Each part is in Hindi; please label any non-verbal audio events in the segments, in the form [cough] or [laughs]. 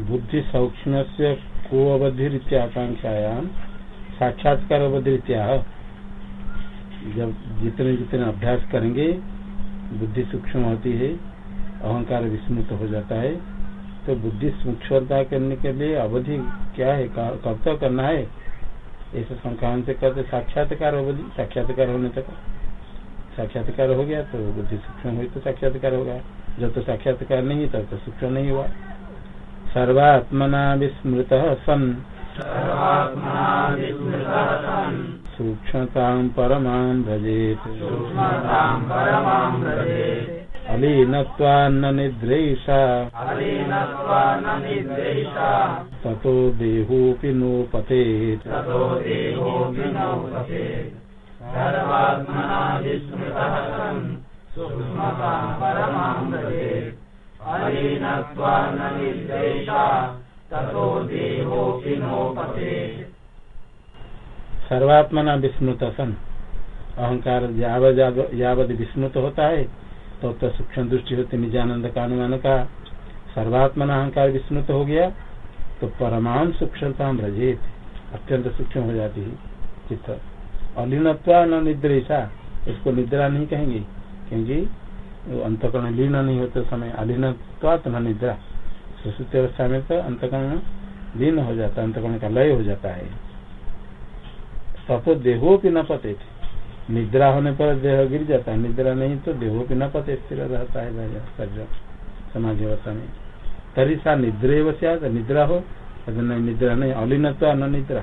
बुद्धि सौक्ष्म से को अवधि आकांक्षायाम साक्षात्कार अवधिरित्या जब जितने जितने अभ्यास करेंगे, बुद्धि सूक्ष्म होती है, अहंकार विस्मृत हो जाता है। तो बुद्धि सूक्ष्मता करने के लिए अवधि क्या है, कब तक करना है? ऐसे संक्रांत से कहते साक्षात्कार अवधि, साक्षात्कार होने तक। साक्षात्कार हो गया तो बुद्धि सूक्ष्म हुई तो साक्षात्कार होगा। जब तो साक्षात्कार नहीं तब तो सूक्ष्म नहीं हुआ। सर्वात्मना विस्मृत सन। सूक्ष्मता परमा भजेत। अलीनत्वान्न निद्रेशा ततो देहोऽपि नोपतेत् सर्वात्मना विस्मृत सन। अहंकार यावत विस्मृत होता है तो, तो सूक्ष्म दृष्टि होती निजानंद का अनुमान का। सर्वात्मना अहंकार विस्मृत हो गया तो परमाम सूक्ष्मता रजेत अत्यंत सूक्ष्म हो जाती है चित्त। अलीनत्वा न निद्रेशा इसको निद्रा नहीं कहेंगे क्योंकि अंतकरण लीन नहीं होते समय अलीनत्वात न निद्रा। सुश्रुत अवस्था में तो अंतकरण लीन हो जाता है, अंतकरण का लय हो जाता है। तथो देहो भी न पते थे। निद्रा होने पर देह गिर जाता है, निद्रा नहीं तो देहो भी न पते स्थिर रहता है समाज अवस्था में। तरी सा निद्रे निद्रा हो नहीं निद्रा नहीं अलीनत्वा न निद्रा।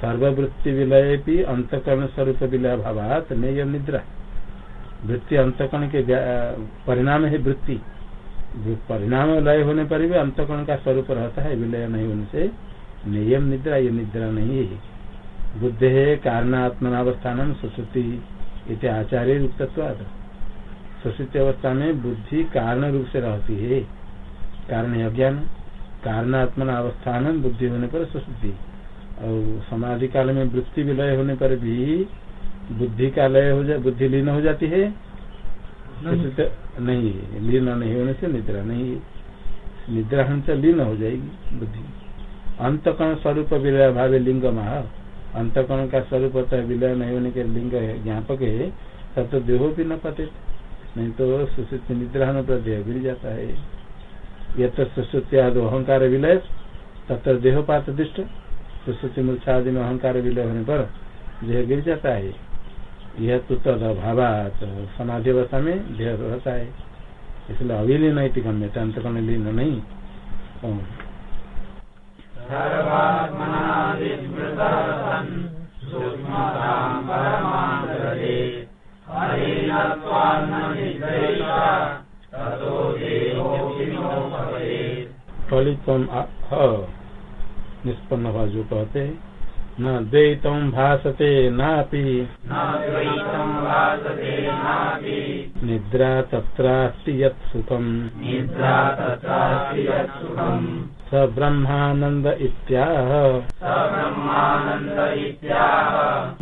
सर्ववृत्ति विलय भी अंतकरण स्वरूप विलय भावात नहीं निद्रा। वृत्ति अंतकरण के परिणाम है वृत्ति। परिणाम लय होने पर भी अंतकरण का स्वरूप रहता है, विलय नहीं होने से नियम निद्रा, ये निद्रा नहीं है। बुद्धि है कारणात्मनावस्थान सुश्रुति इति आचार्य युक्तत्वाद सुश्रुति अवस्था में बुद्धि कारण रूप से रहती है। कारण है अज्ञान। कारणात्मना अवस्थान बुद्धि होने पर सुश्रुति। और समाधि काल में वृत्ति विलय होने पर भी बुद्धि का लय हो जाए बुद्धि लीन हो जाती है। नहीं। लीन नहीं होने से निद्रा नहीं निद्रा होने से लीन हो जाएगी बुद्धि। अंतकरण स्वरूप विलय भावे लिंग महा अंतकरण का स्वरूप होता है विलय नहीं होने के लिंग ज्ञापक है तब तो देहो भी न पते नहीं तो सुश्रुत निद्रा होने पर देह गिर जाता है। यह तो सुश्रुत्याद अहंकार विलय तथा देहोपात दृष्ट। सुश्रुति मूर्छा आदि में अहंकार विलय होने पर देह गिर जाता है। यह तो तद अभाव समाधि अवस्था में देह रहता है। इसलिए अविलीन गम्य अंतकरण लीन नहीं। फलित निष्पन्न हुआ जो कहते हैं। न द्वैतम भासते नापि। निद्रा तत्रास्ति यत् स ब्रह्मानन्द इत्याह।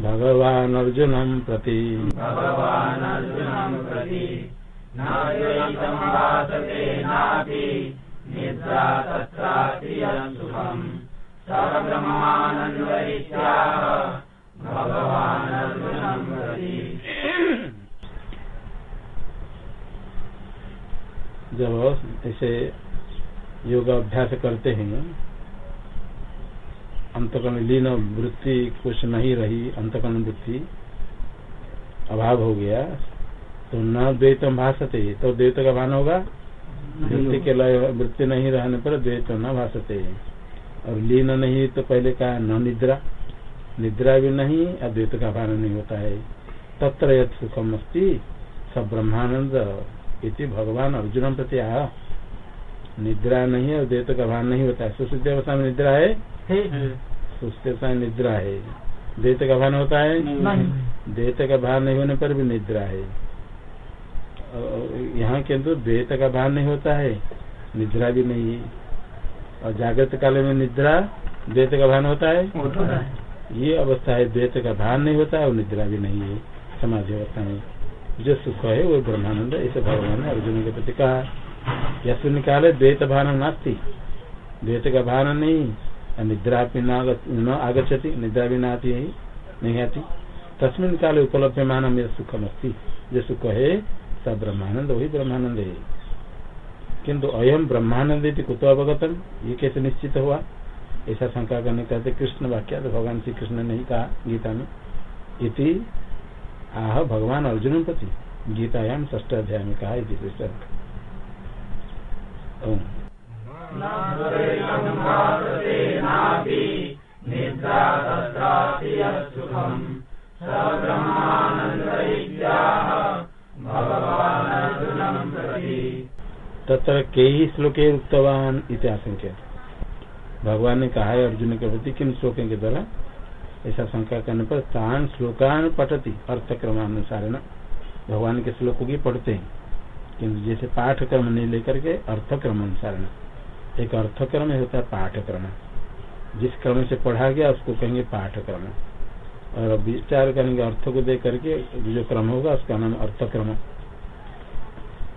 भगवान् अर्जुनं प्रति। निद्रा तत्रास्ति यत् सुखम्। जब ऐसे योग अभ्यास करते हैं अंतकरण लीन वृत्ति कुछ नहीं रही अंतकरण वृत्ति अभाव हो गया तो न द्वैतम भाषते तो द्वैत का भान होगा? वृत्ति के लय वृत्ति नहीं रहने पर द्वैत न भाषते और लीन नहीं तो पहले कहा न निद्रा। निद्रा भी नहीं अद्वैत का भान नहीं होता है। तत्र यद सुखम अस्ती सब ब्रह्मानंद इति भगवान अर्जुन प्रति आ निद्रा नहीं है द्वैत का भान नहीं होता है। सुश्रुति अवस्था में निद्रा है? सुश्रुति अवस्था में निद्रा है। द्वैत का भान होता है? द्वैत का भान नहीं होने पर भी निद्रा है। यहाँ किन्तु द्वैत का भान नहीं होता है। निद्रा भी नहीं है। और जागृत काल में निद्रा द्वैत का भान होता है? ये अवस्था है द्वैत का भान नहीं होता है और निद्रा भी नहीं है। समाधि अवस्था में जो सुख है वो ब्रह्मानंद ऐसे भगवान ने अर्जुन के प्रति कहा। यह शून्य काल है द्वैत भान नास्ती। द्वैत का भान नहीं निद्रा भी न आगछति निद्रा भी न आती है नहीं आती। तस्मिन काल उपलब्ध मान मेरे सुखम अस्ती जो सुख है सब ब्रह्मानंद वही ब्रह्मानंद है। किंतु अयम ब्रह्मानंद कुतो अवगतम? ये कैसे निश्चित हुआ। ऐसा शंका करने कहते, कृष्ण वाक्य तो भगवान श्री कृष्ण ने ही कहा गीता में इति, आह, भगवान अर्जुन प्रति गीतायाम ष्ट अध्याय में कहा तत्र कई श्लोके उक्तवान भगवान ने कहा, है अर्जुन के प्रति किन श्लोकों के द्वारा? ऐसा शंका करने पर तान श्लोकान पठती अर्थक्रमानुसार न भगवान के श्लोकों की पढ़ते हैं, किंतु जैसे पाठक्रम नहीं लेकर के अर्थक्रम अनुसार न एक अर्थक्रम होता है पाठक्रम। जिस क्रम से पढ़ा गया, उसको कहेंगे पाठक्रम। और विचार करेंगे अर्थ को दे करके जो क्रम होगा, उसका नाम अर्थक्रम।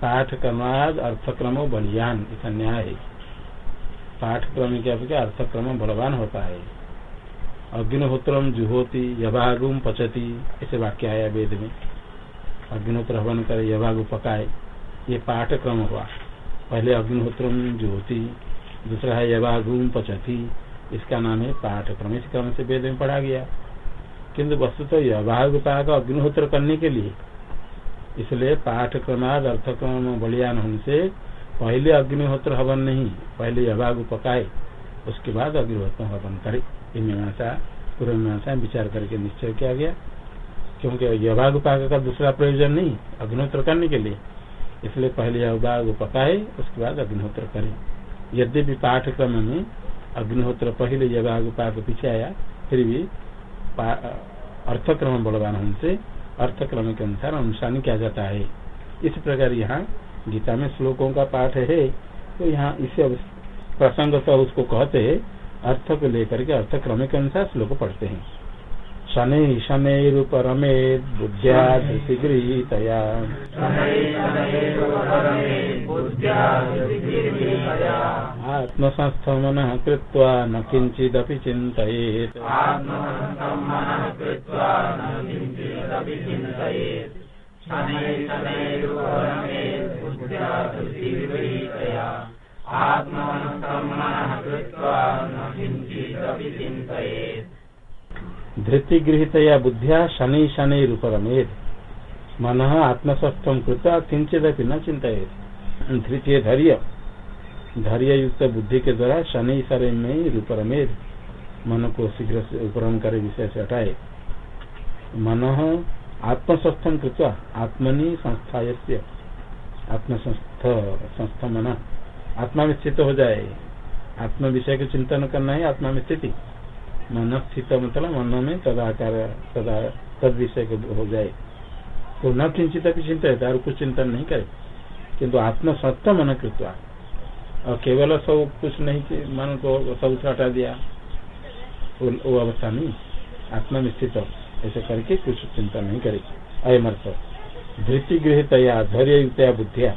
पाठक्रमाद अर्थक्रमो बलियान ऐसा न्याय है पाठक्रम के अपेक्षा अर्थक्रम बलवान होता है। अग्निहोत्र जुहोती, यभागुम पचती, ऐसे वाक्य आया वेद में। अग्निहोत्र हवन करे, यभागु पकाए, ये पाठक्रम हुआ। पहले अग्निहोत्र जुहोती, दूसरा है यभागुम पचती, इसका नाम है पाठक्रम। इस क्रम से वेद में पढ़ा गया। किंतु वस्तु तो यभाग पाक अग्निहोत्र करने के लिए इसलिए पाठक्रमाद अर्थक्रम बलियान होने से पहले अग्निहोत्र हवन नहीं, पहले यभाग पकाए, उसके बाद अग्निहोत्र हवन करे। मीमांसा, पूर्व मीमांसा विचार करके निश्चय किया गया। क्योंकि यभाग पाक का दूसरा प्रयोजन नहीं, अग्निहोत्र करने के लिए। इसलिए पहले अभाग पकाए, उसके बाद अग्निहोत्र करे। यद्यपि पाठक्रम में अग्निहोत्र पहले यभाग पाक पीछे आया, फिर भी अर्थक्रम बलवान होने अर्थक्रम के अनुसार अनुसार किया जाता है। इस प्रकार यहाँ गीता में श्लोकों का पाठ है। तो यहाँ इसे प्रसंग तो उसको कहते हैं, अर्थ को लेकर के अर्थ क्रम के अनुसार श्लोक पढ़ते हैं। शनि शनैरुपरमे बुद्ध्या धृतिगृहीतया आत्मसंस्थमन कृत्वा न किञ्चिदपि चिन्तयेत् धृति गृहितया बुद्धिया शनि शनि रूपरमेद। मन आत्मस्वस्थ कृता किंचिदपि न चिंतित धृतीय धैर्य। धैर्य युक्त बुद्धि के द्वारा शनि शनि में रूपरमेद। मन को शीघ्र से उपरम करे विषय से हटाए मन आत्मस्वस्थ कृत्वा आत्मनि संस्था आत्मसंस्थ संस्था मना आत्मा में स्थित हो जाए। आत्म विषय को चिंतन करना है आत्मा में स्थिति। मन स्थित मतलब मन में तदाकार तदा तद विषय के हो जाए। तो न किंचित भी चिंता है और कुछ चिंतन नहीं करे। किंतु आत्म सत्य मन कृत्वा। और केवल सब कुछ नहीं मन को सब हटा दिया। वो अवस्था नहीं। आत्मा में स्थित। ऐसे करके कुछ चिंता नहीं करे अयमर्थ धृति गृहतया धैर्य युक्तया बुद्धिया।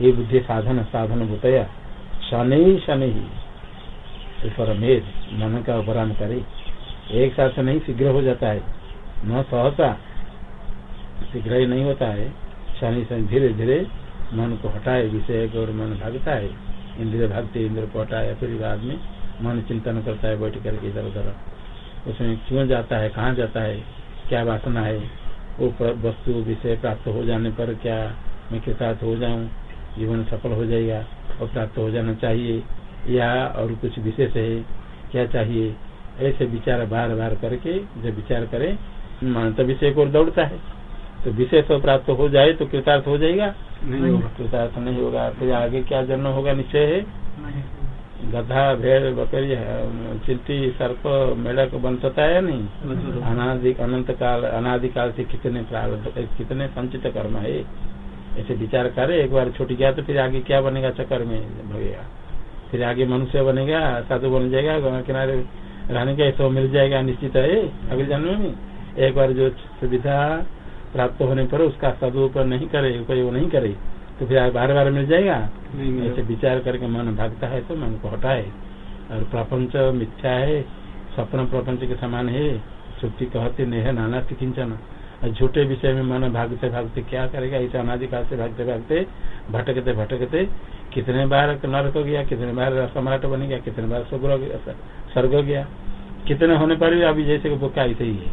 ये बुद्धि साधन साधन भूतया शनि शनि। परमेद मन का उपराम करे। एक साथ नहीं, शीघ्र हो जाता है। न सहता, शीघ्र ही नहीं होता है। शनि शनि धीरे धीरे मन को हटाए, विषय और मन भागता है। इंद्रिय भागते, इंद्र को हटाए फिर बाद में मन चिंतन करता है, बैठ करके इधर उधर। उसमें क्यों जाता है कहाँ जाता है क्या वासना है वो वस्तु विषय प्राप्त हो जाने पर क्या मैं के साथ हो जाऊँ जीवन सफल हो जाएगा और प्राप्त हो जाना चाहिए या और कुछ विशेष है क्या चाहिए ऐसे विचार बार बार करके जब विचार करे मान तो विषय को दौड़ता है। तो विषय तो प्राप्त हो जाए तो कृतार्थ हो जाएगा। नहीं होगा। कृतार्थ नहीं होगा फिर आगे क्या जन्म होगा निश्चय है? गधा भेड़ बकरी चिंटी सर्प, मेढक बन सकता है नहीं। अनादि, अनंत काल, अनादिकाल से कितने प्रारब्ध कितने संचित कर्म है? ऐसे विचार करे, एक बार छूट गया तो फिर आगे क्या बनेगा चक्कर में? भगेगा। फिर आगे मनुष्य बनेगा, साधु बन जाएगा, गंगा किनारे रहने का ऐसा मिल जाएगा, निश्चित है। अगले जन्म में एक बार जो सुविधा प्राप्त होने पर उसका सदुपयोग नहीं करे, उपयोग नहीं करे। तो फिर बार बार मिल जाएगा। ऐसे विचार करके मन भागता है तो मन को हटाए। और प्रपंच मिथ्या है स्वप्न प्रपंच के समान है। छुट्टी कहते नहीं नाना किंचन। और झूठे विषय में मन भागते भागते क्या करेगा? ऐसा अनाधिकाल से भागते भागते भटकते भटकते कितने बार नरक गया कितने बार सम्राट बन गया कितने बार स्वर्ग गया कितने होने पर भी अभी जैसे बुका ऐसे ही है।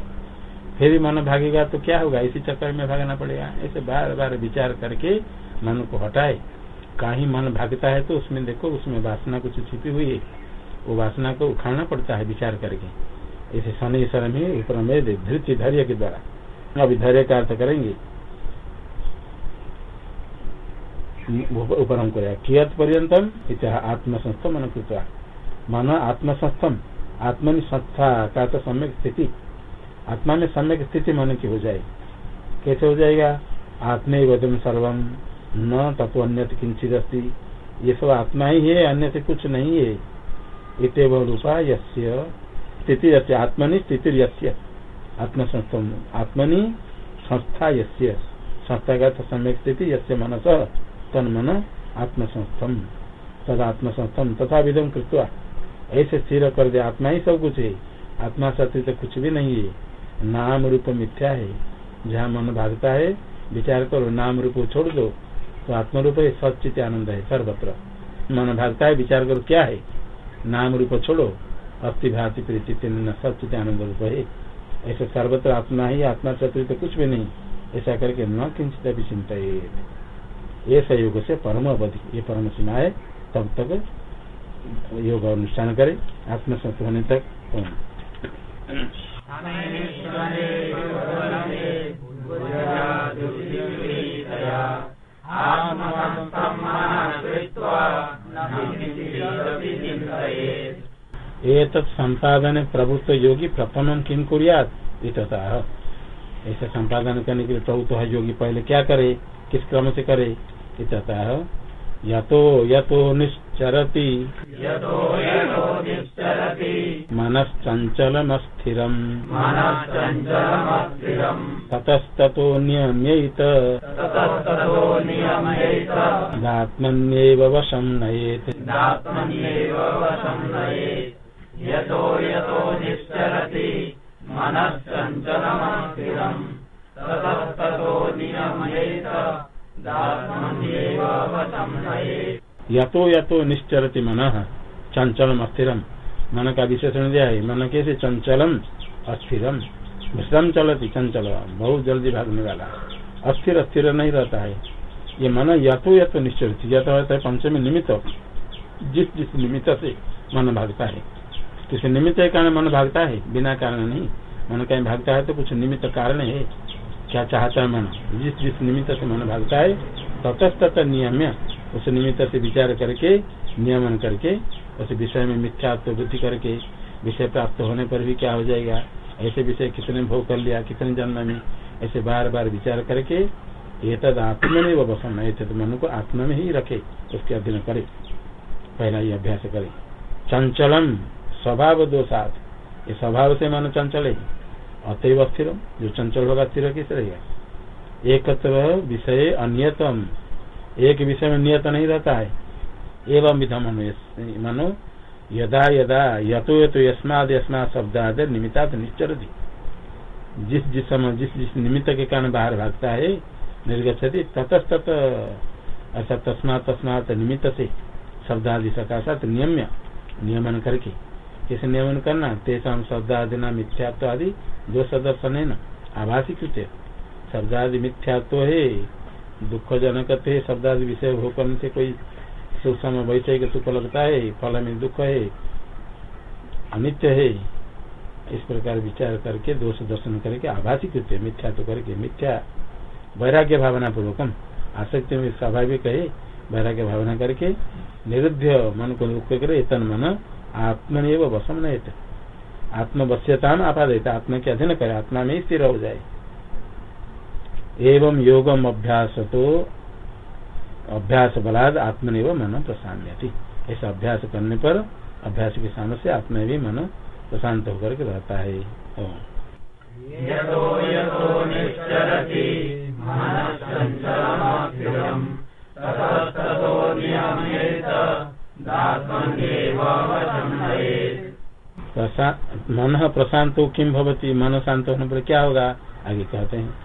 फिर भी मन भागेगा तो क्या होगा? इसी चक्कर में भागना पड़ेगा। ऐसे बार बार विचार करके मन को हटाए, कहीं मन भागता है तो उसमें देखो, उसमें वासना कुछ छिपी हुई है। वो वासना को उखाड़ना पड़ता है विचार करके। इसे शनि शरण में उपरमेद धैर्य के द्वारा। अभी धैर्य का अर्थ करेंगे। उपरम कर कियत पर्यतम आत्मसंस्थम मन कृत्वा मन आत्मसंस्थम, आत्मनि संस्था का तो सम्यक स्थिति। आत्मा में सम्यक स्थिति मन की हो जाए कैसे हो जाएगा? आत्मे वदम सर्वम। न तत्व अन्य किंचित अस्ती। ये सब आत्मा ही है, अन्य से कुछ नहीं है। इतव रूपा यस्य आत्मनि स्थिति यस्य। आत्मसंस्थम, आत्मनि संस्था यस्य। संस्था का सम्यक स्थिति यस्य मनस तन मन आत्मसंस्थम। तद आत्मसंस्थम तथा विधम कृत्वा। ऐसे स्थिर कर दे, आत्मा ही सब कुछ है। आत्मा सत्य तो कुछ भी नहीं है। नाम रूप मिथ्या है। जहाँ मन भागता है, विचार करो, नाम रूप छोड़ दो। तो आत्म रूप है सचित आनंद है, सर्वत्र। मन भागता है, विचार करो, क्या है? नाम रूप छोड़ो, अस्थि भाति प्रीति सचित आनंद रूप है। ऐसे सर्वत्र आत्मा ही, आत्मा चतुर तो कुछ भी नहीं। ऐसा करके न किंचित भी चिंता ये सहयोग से परम अवधि, ये परम सीमा है। तब तक योग अनुष्ठान करे आत्मसंत होने तक एक संपादन प्रभुत्व योगी प्रपन्न किम कुरियात? ऐसा संपादन करने के लिए प्रभुत्व योगी पहले क्या करे? किस क्रम से करे? इतः तो यतो निश्चरति। मनश्चञ्चलमस्थिरम्। ततस्ततो नियम्यैत। दात्मन्येव वशं नयेत्। यतो यतो निश्चरति। मनश्चञ्चलमस्थिरम्। ततस्ततो नियम्यैत। यतो यतो निश्चरति मन। चंचलम अस्थिरम। मन का विशेषण दिया है, मन कैसे चंचलम अस्थिरम। भ्रम चलती चंचल बहुत जल्दी भागने वाला अस्थिर अस्थिर नहीं रहता है। ये मन यतो यतो निश्चरित यथ होता है पंचमी निमित्त। जिस जिस निमित्त से मन भागता है। किसी निमित्त के कारण मन भागता है? बिना कारण नहीं। मन कहीं भागता है तो कुछ निमित्त कारण है। क्या चाहता है मन? जिस जिस निमित्त से मन भागता है, ततस्तत नियम्य उस निमित्त से विचार करके, नियमन करके, उस विषय में मिथ्यात्व वृद्धि करके विषय प्राप्त होने पर भी क्या हो जाएगा? ऐसे विषय कितने भोग कर लिया कितने जन्म में? ऐसे बार बार विचार करके ये तद आत्म में बसन ऐसे मन को आत्मा में ही रखे, उसके अध्ययन करे। पहला ये अभ्यास करे। चंचलम, स्वभाव दो दोषात। ये स्वभाव से मन चंचल है अतएव स्थिर। जो चंचल होगा, स्थिर किस रहेगा? एक विषय अन्यतम। एक विषय में नियत नहीं रहता है। एवं विधम मनो, यदा यदा यतो यतो यस्माद यस्माद शब्दाद निमित्ता निश्चर जिस जिस समय जिस जिस निमित्त के कारण बाहर भागता है निर्गछति ततस्तत ऐसा तस्मात तस्मात निमित्त से शब्दादि सकाशात नियम्य, नियमन करके। किसे नियमन करना, तेषा शब्दादि न मिथ्यात्व आदि दो सदर्शन है न आभासी कृत्य शब्दादि मिथ्यात्व है दुख जनक थे शब्दादि विषय हो करने से कोई सुख समय वैसे सुख लगता है, फल में दुख है, अनित्य है, इस प्रकार विचार करके, दोष दर्शन करके, आभासी कृत्य, मिथ्या तो करके, मिथ्या वैराग्य भावना पूर्वकम, आसक्ति में स्वाभाविक है, वैराग्य भावना करके निरुद्ध मन को दुख करे, तन मन आत्मनिव वसम नहीं आत्मवश्यता आपादित आत्मा के अधीन करे, आत्मा में स्थिर हो जाए। एवं योगम अभ्यास तो अभ्यास बलाद आत्मनिव मन प्रशांत ऐसा अभ्यास करने पर अभ्यास के सामने से आत्म भी मन प्रशांत होकर के रहता है। यतो यतो मन प्रशांत किम भवती? मन शांत होने पर क्या होगा? आगे कहते हैं।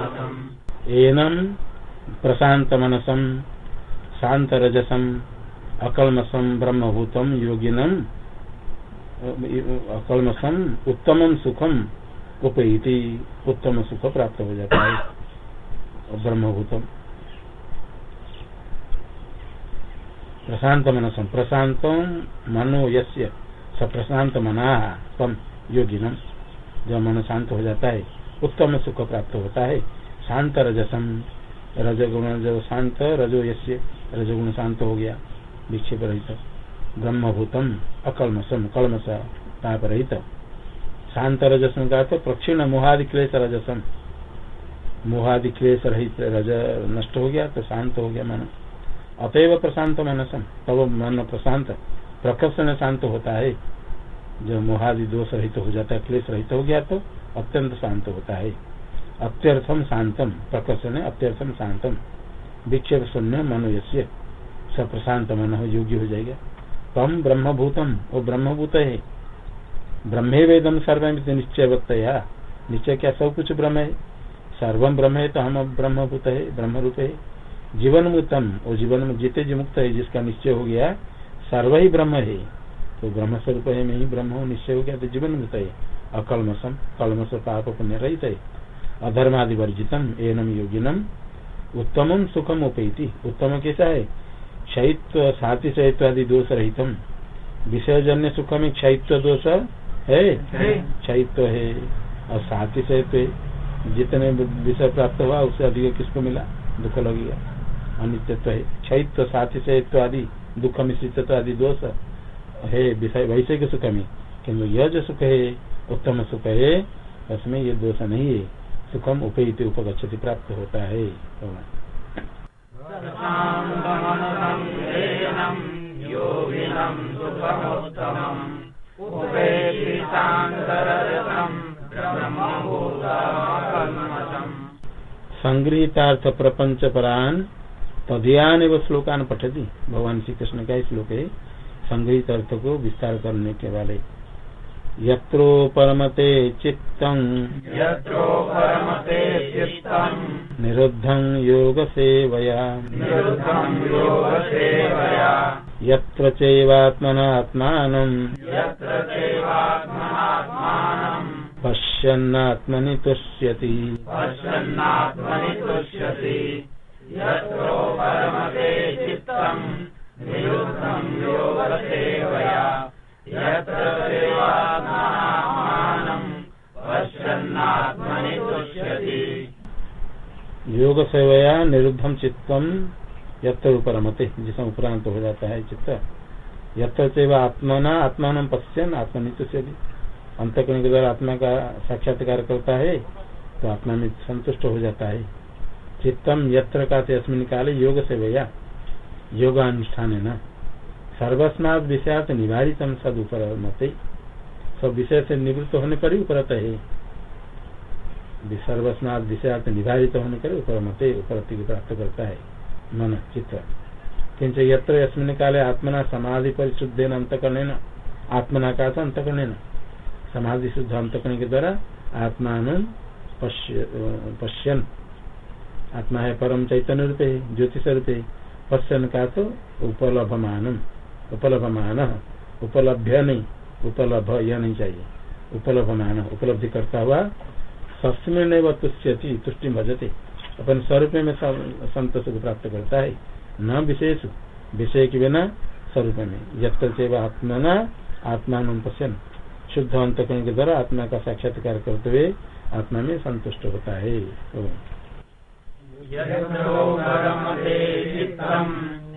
एनम प्रशांत मनसम शांत रजसम अकलमसम ब्रह्मभूतम, योगिनम अकलमसम उत्तम सुखम उपयति उत्तम सुख प्राप्त हो जाता है। ब्रह्मभूतम। प्रशांत मनसम प्रशांत मनो यस्य सप्रशांत मना तम योगिनम। जब मन शांत हो जाता है, उत्तम सुख प्राप्त होता है। शांत रजसम रजगुण जब शांत, रजो यश्य रजगुण शांत हो गया विक्षेप रहित ब्रह्मभूतम अकलमसम कलमस ताप रहित शांत रजसम का तो प्रक्षिण मोहादि क्लेश रजसम मोहादि क्लेश रहित रज नष्ट हो गया तो शांत हो गया मन। अतएव प्रशांत मनसम तब मन प्रशांत। प्रकर्षण शांत होता है। जो मोहादि दोष रहित हो जाता है क्लेश रहित हो गया तो अत्यंत शांत होता है। अत्यर्थम शांतम प्रकर्षण अत्यर्थम शांतम विक्षेप शून्य मनो यश्य प्रशांत मन हो योग्य हो जाएगा। तम ब्रह्मभूतम वो ब्रह्मभूत है। ब्रह्मे वेदम सर्व निश्चय वक्तया निश्चय क्या सब कुछ ब्रह्म है? सर्वम ब्रह्म है तो हम ब्रह्मभूत है ब्रह्म रूप है। जीवन मुक्तम वो जीवन में जीते जी मुक्त है, जिसका निश्चय हो गया, सर्व ही ब्रह्म है। तो ब्रह्म स्वरूप है, में ही ब्रह्म हूँ, निश्चय हो गया तो जीवन मुक्त है। अकलमसम कलमस पाप पुण्य रहित है। अधर्मादि वर्जितम एनम योगिनम। उत्तम सुखम उपेति। उत्तम कैसा है? क्षयित्व साथी क्षयित्व आदि दोष रहितम विषयजन्य सुख में क्षयित्व दोष है। क्षयित्व है। और साथी क्षयित्व जितने विषय प्राप्त हुआ उससे अधिक किसको मिला? दुख लगेगा अनित्यत्व है। क्षयित्व साथी क्षयित्व आदि दुख मिश्रित आदि दोष है। विषय वैसे के सुख में किन्तु यह जो सुख है उत्तम सुख है उसमें ये दोष नहीं है। सुखम उपहित उपगछति प्राप्त होता है संगृहितार्थ प्रपंच परान तदयान एवं श्लोकान पठती भगवान श्री कृष्ण का श्लोक है संग्रहित अर्थ को विस्तार करने के वाले यत्रो परमते चित्तं यत्रो परमते चित्तम्। निरुद्धं योगसेवया। निरुद्धं योगसेवया। यत्र चैवात्मनात्मानम्। यत्र चैवात्मनात्मानम्। पश्यन्नात्मनि तुष्यति। पश्यन्नात्मनि तुष्यति। यत्रो परमते चित्तम्। निरुद्धं योगसेवया। योग सेवया निरुद्धम चित्तम यत्र उपरमते जिसमें उपरांत हो जाता है चित्त। यत्र आत्मना, आत्मान पश्यन आत्मनित से भी अंतकरण के द्वारा आत्मा का साक्षात्कार करता है तो आत्मा में संतुष्ट हो जाता है। चित्तम यत्र का अस्मिन काले योग सेवया योग अनुष्ठान है न सर्वस्नाद विषयात निवारितम सद ऊपर मते सब विषय से निवृत्त होने पर ही उपरत है। सर्वस्नाद विषयात निवारित होने पर ऊपर मते उपरति को प्राप्त करता है। मन, चित्त। किंच यत्र यस्मिन काले आत्मना समाधि परिशुद्ध अंतकरण आत्मना का अंतकरण समाधि शुद्ध अंतकरण के द्वारा आत्मान पश्यन। आत्मा है परम चैतन्य रूप, ज्योतिष रूप, पश्यन का तो उपलभमान उपलभमान, उपलभ्य नहीं उपलभ यह नहीं चाहिए। उपलभमान, उपलब्धि करता हुआ वह तुष्यति, तुष्टि भजते। अपन स्वरूप में संतोष को प्राप्त करता है। न विशेष, विषय के बिना स्वरूप में। यत्र से न आत्मान पश्यन। शुद्ध अंतकरण के द्वारा आत्मा का साक्षात्कार करते हुए आत्मा में संतुष्ट होता है।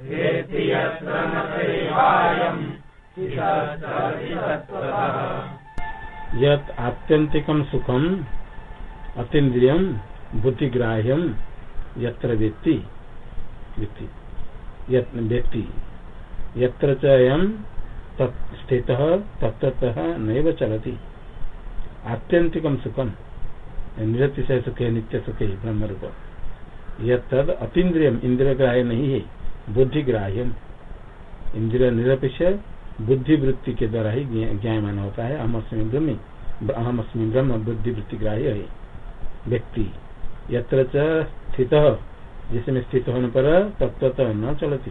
वेत्ति वेत्ति दैवायम् स्थितश्चलति तत्त्वतः यत् आत्यंतिकम सुखम अतीन्द्रियम बुद्धिग्राह्यम यत्र यत् व्यक्ति यत्र च अयं स्थित तत्तः नैव चलति। आत्यंतिकम सुखम निरतिशय सुखे नित्य सुखे ब्रह्म रूप यद अतीन्द्रियम इंद्रिय ग्राह्य नहीं है बुद्धिग्राह्यम। इंद्रिय निरपेक्ष बुद्धि वृत्ति के द्वारा ही ज्ञायमान होता है। अहम अस्मी ब्रह्म अहम अस्मी ब्रह्म बुद्धि वृत्ति ग्राह्य है व्यक्ति। यत्र स्थित, जिसमें स्थित होने पर तत्व न चलती।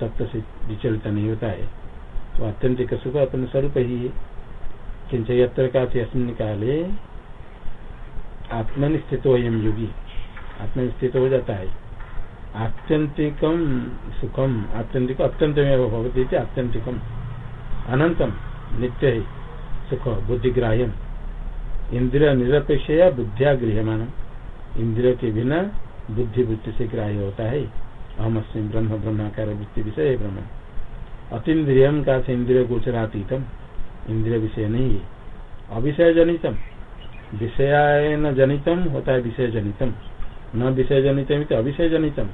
तत्व से विचलित नहीं होता है। तो आत्यंतिक सुख अपने स्वरूप ही है। किंच काले आत्मनि स्थित हो योगी। आत्मनि स्थित हो जाता है। आत्यंतिकम सुखम। आत्यंतिक अत्यंत में भवती आत्यंतिकम। अनंतम नित्य है। सुख बुद्धिग्राह्यम। इंद्रिय निरपेक्ष या बुद्धिया गृहमान इंद्रिय के बिना बुद्धि वृत्ति से ग्राह्य होता है। अहम अस्म ब्रह्म ब्रह्माकार वृत्ति विषय ब्रह्म। अतीन्द्रियम का इंद्रिय गोचरातीतम। इंद्रिय विषय नहीं है। अविषय जनितम। विषय न जनितम होता है विषय जनितम। न विषय जनितम तो अविषय जनितम।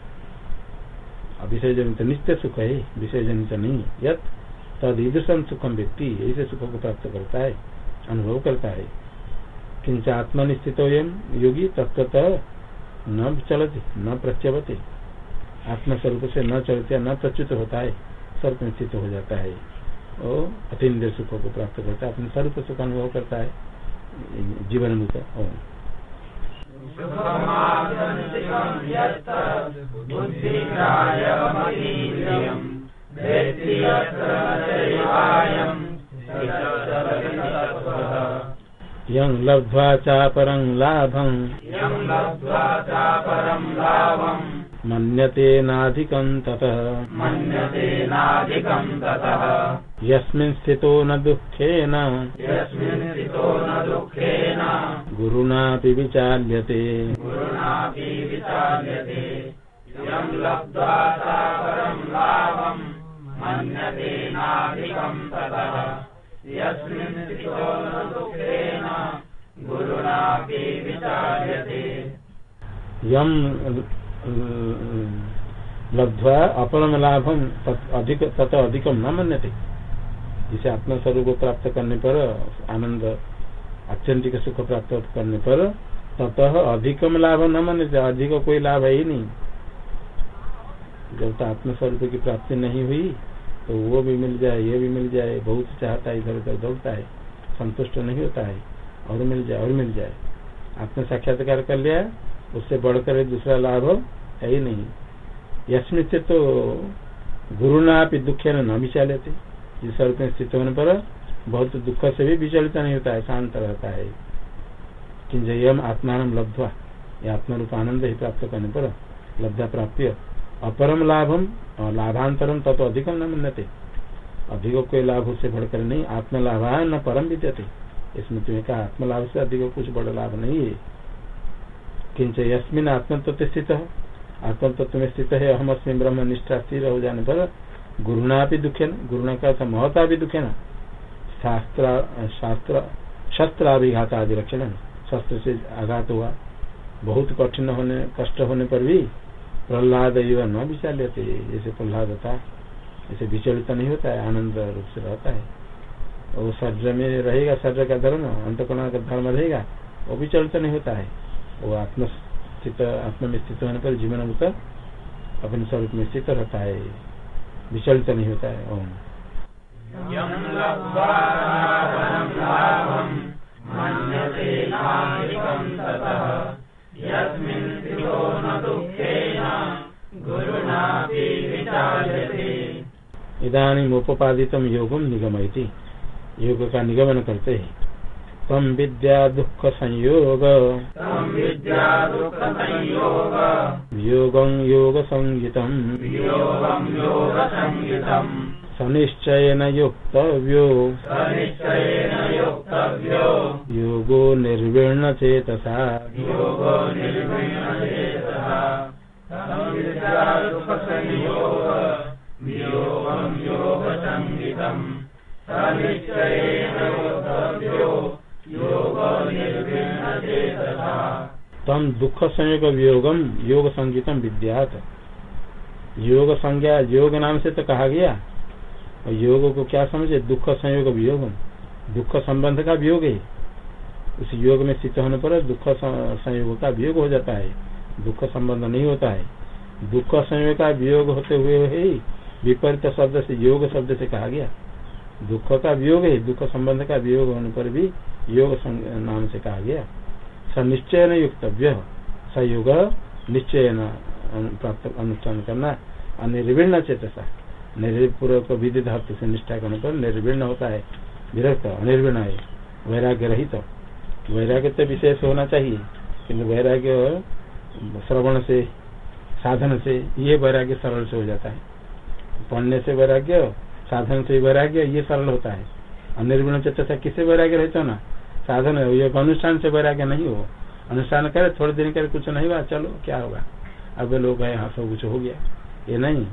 अविषय जनित नित्य सुख है, विषय जनित नहीं यद तदीदृशम सुखम व्यक्ति, ऐसे सुख को प्राप्त करता है, अनुभव करता है। किंच आत्मा स्थित योगी तत्वतः न चलती, न प्रत्यवती। आत्मस्वरूप से न चलते न प्रच्युत होता है। स्वरूप में स्थित हो जाता है। वो अतीन्द्र सुख को प्राप्त करता है अपने स्वरूप सुख अनुभव करता है जीवन मुक्त यं लब्ध्वा चापरं लाभं। ततः। मन्यतेनाधिकं ततः। यस्मिन् स्थितो न दुःखेन। यस्मिन् स्थितो न दुःखेन। गुरुणापि विचाल्यते। गुरुणापि विचार्यते यं लब्ध्वा सा परं लाभं। मन्यतेनाधिकं ततः। यस्मिन् स्थितो न दुःखेन। गुरुणापि विचार्यते यम लब्ध्वा अपरम लाभम अधिक, तत अधिकम न मन्यते। जिसे आत्मस्वरूप को प्राप्त करने पर, आनंद, आत्यंतिक सुख प्राप्त करने पर, ततः अधिकम लाभ न मान्यते, अधिक कोई लाभ है ही नहीं। जब तक आत्मस्वरूप की प्राप्ति नहीं हुई तो वो भी मिल जाए, ये भी मिल जाए, बहुत चाहता है, इधर उधर दौड़ता है, संतुष्ट नहीं होता है, और मिल जाए, और मिल जाए। आत्म साक्षात्कार कर लिया उससे बढ़कर दूसरा लाभ है ही नहीं। यशमिन तो गुरु ना आप दुखे न विचालित। जिस स्वरूप में स्थित होने पर बहुत दुख से भी विचलित नहीं होता है शांत रहता है। किंच यम आत्मान लब्धवा। आत्मा रूप आनंद ही प्राप्त करने पर लब्धा प्राप्त अपरम लाभम और लाभांतरम तत्व अधिकम न मनते अधिक कोई लाभ उससे बढ़कर नहीं आत्म लाभ न परम विद्यते। इसमें तुम्हें कहा, आत्मलाभ से अधिक कुछ बड़ा लाभ नहीं है। किंच यस्मिन आत्म तत्व स्थित। आत्म तत्व में स्थित है अहम अस्मिन ब्रह्म निष्ठा स्थिर हो जाने पर गुरुना भी दुखे न गुरुना का महता भी दुखे न शास्त्र शास्त्र शस्त्र अभिघात आदि लक्षण शस्त्र से आघात हुआ, बहुत कठिन होने, कष्ट होने पर भी प्रहलाद युवा न विचार जैसे प्रहलाद था ऐसे विचलित नहीं होता है, आनंद रूप से रहता है। वो शरीर में रहेगा, शरीर का धर्म, अंतकरण का धर्म रहेगा, वो विचलित नहीं होता है। वो आत्म स्थित आत्म में स्थित होने पर जीवन मुक्त अपने स्वरूप में स्थित रहता है विचलित नहीं होता है ओम। इधानी उपादित योगम निगम योग का निगमन करते हैं तम विद्या दुख संयोग। योगं योग संगीतम सनिश्चयन युक्तव्यो। योगो निर्वीर्ण चेतसा। तम दुख संयोग वियोगम, योग संगीतम विद्यात। योग संज्ञा, योग नाम से तो कहा गया। और योग को क्या समझे? दुख संयोग वियोग दुख संबंध का वियोग है। उस योग में स्थित होने पर दुख संयोग का वियोग हो जाता है। दुख संबंध नहीं होता है। दुख संयोग का वियोग होते हुए ही विपरीत शब्द से, योग शब्द से कहा गया। दुख का वियोग है। दुख संबंध का वियोग होने पर भी योग नाम से कहा गया। सनिश्चय युक्तव्य। सयोग निश्चय अनुष्ठान करना अनिर्विण चेतसा। निर्पूर्वक विधि धर्त से निष्ठा करने पर निर्विण होता है। विरक्त, अनिर्विण है। वैराग्य रहित तो वैराग्य तो विशेष होना चाहिए किन्तु वैराग्य श्रवण से, साधन से, ये वैराग्य सरल से हो जाता है। पढ़ने से वैराग्य, साधन से वैराग्य, ये सरल होता है। अनिर्विण चेतसा किससे वैराग्य रहता ना साधन है, ये अनुष्ठान से वैराग्य नहीं हो। अनुष्ठान करे, थोड़े दिन करे, कुछ नहीं हुआ, चलो, क्या होगा? अब लोग यहाँ सब कुछ हो गया। ये नहीं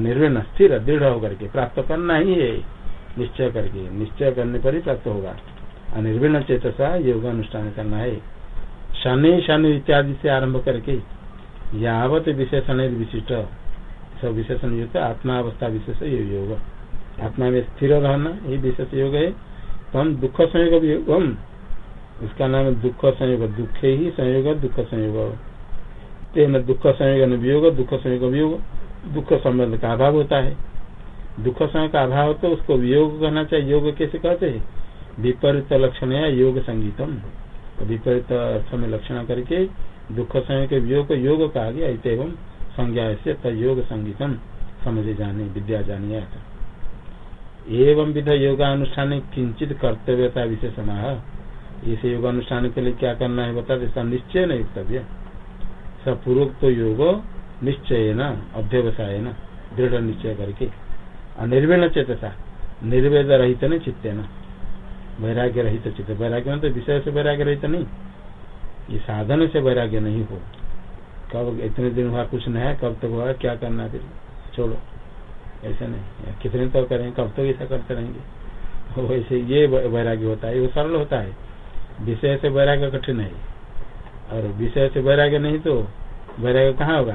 निर्विण स्थिर, दृढ़ होकर के प्राप्त करना ही है। निश्चय करके, निश्चय करने पर ही प्राप्त होगा। अनिर्विण चेतसा, योग अनुष्ठान करना है। शनि शनि इत्यादि से आरंभ करके, यावत विशेषण विशिष्ट। सब विशेषण युक्त आत्मावस्था विशेष योग। आत्मा में स्थिर रहना, ये विशेष योग है। तो हम दुख संयोग योग इसका नाम दुख संयोग, दुखे ही संयोग, दुख संयोग। तेना दुख संयोग वियोग दुख संयोग वियोग, दुख संबंध का अभाव होता है। दुख समय का अभाव तो उसको वियोग कहना चाहिए। योग कैसे कहते हैं? विपरीत लक्षण या योग संगीतम। विपरीत अर्थ में लक्षण करके दुख समय के वियोग को योग कहा गया संज्ञा से योग संगीतम। समझे जाने, विद्या जानिए एवं विध योगानुष्ठान किंचित कर्तव्यता विशेषण इस योगानुष्ठान के लिए क्या करना है बता देता निश्चय न युक्तव्य सपूर्वोक्त योग निश्चय न अध्यवसाय न, दृढ़ निश्चय करके। निर्विण चेतसा, निर्वेद रहित न चित्ते न। वैराग्य रहित चित्त, वैराग्य तो विषय से वैराग्य रहित नहीं। ये साधन से वैराग्य नहीं हो। कब इतने दिन हुआ, कुछ नया, कब तक हुआ, क्या करना फिर? छोड़ो। ऐसा नहीं। कितने तो करेंगे कब तक ऐसा करते रहेंगे। वैसे ये वैराग्य होता है वो सरल होता है। विषय से वैराग्य कठिन है। और विषय से वैराग्य नहीं तो वैराग्य कहाँ होगा?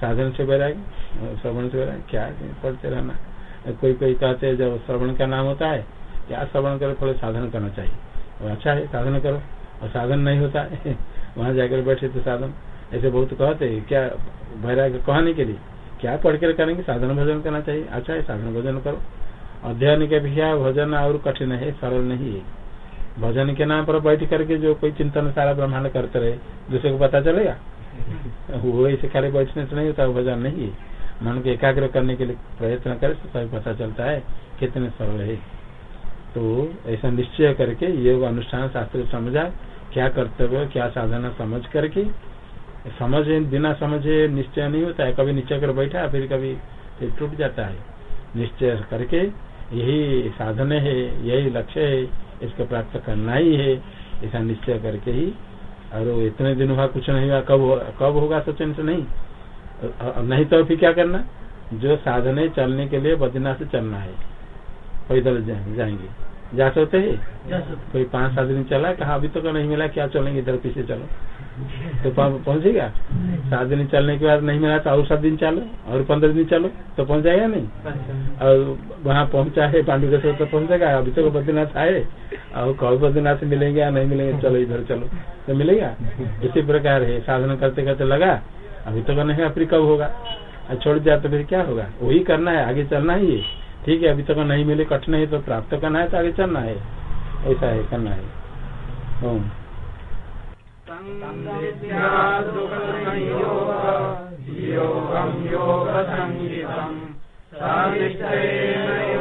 साधन से वैराग्य श्रवण से वैराग्य। क्या पढ़ते रहना। कोई कोई कहते हैं, जब श्रवण का नाम होता है, क्या श्रवण करो? थोड़े साधन करना चाहिए। और अच्छा है, साधन करो। और साधन नहीं होता है, [laughs] वहाँ जाकर बैठे तो साधन। ऐसे बहुत कहते क्या वैराग्य कहने के लिए? क्या पढ़ कर करेंगे? साधन भजन करना चाहिए। अच्छा है साधन भजन करो। अध्ययन के भी भजन और कठिन है, सरल नहीं है। भजन के नाम पर बैठ करके जो कोई चिंतन सारा ब्रह्मांड करते रहे, दूसरे को पता चलेगा? वो ऐसे खाली बैठने से नहीं होता भजन नहीं है। मन को एकाग्र करने के लिए प्रयत्न करे तो सभी पता चलता है कितने सरल है। तो ऐसा निश्चय करके योग अनुष्ठान शास्त्र समझा, क्या कर्तव्य, क्या साधना समझ करके समझ, बिना समझे निश्चय नहीं होता है। कभी निश्चय कर बैठा, फिर कभी फिर टूट जाता है। निश्चय करके यही साधन है, यही लक्ष्य है, इसको प्राप्त करना ही है। ऐसा निश्चय करके ही और इतने दिन हुआ, कुछ नहीं हुआ, कब कब होगा सोचने से नहीं। नहीं तो फिर क्या करना? जो साधने चलने के लिए बद्रीनाथ से चलना है। पैदल जाएँगे। जा सकते है? कोई पाँच सात दिन चला कहा अभी तो नहीं मिला क्या चलेंगे इधर पीछे चलो। तो पहुंचेगा सात दिन चलने के बाद नहीं मिला तो और सात दिन चलो और पंद्रह दिन चलो तो पहुँच जाएगा नहीं? और वहाँ पहुँचा है पांडु के तो पहुंचेगा अभी तो बद्रीनाथ आए और कौन बद्रीनाथ मिलेंगे या नहीं मिलेंगे चलो इधर चलो। तो मिलेगा? इसी प्रकार है साधन करते करते लगा अभी तो नहीं फिर कब होगा? छोड़ दिया तो फिर क्या होगा? वही करना है आगे चलना ही है। ठीक है, अभी तक नहीं मिले कठिन है तो प्राप्त करना है तो आगे चलना है। ऐसा है, करना है। सनिश्चये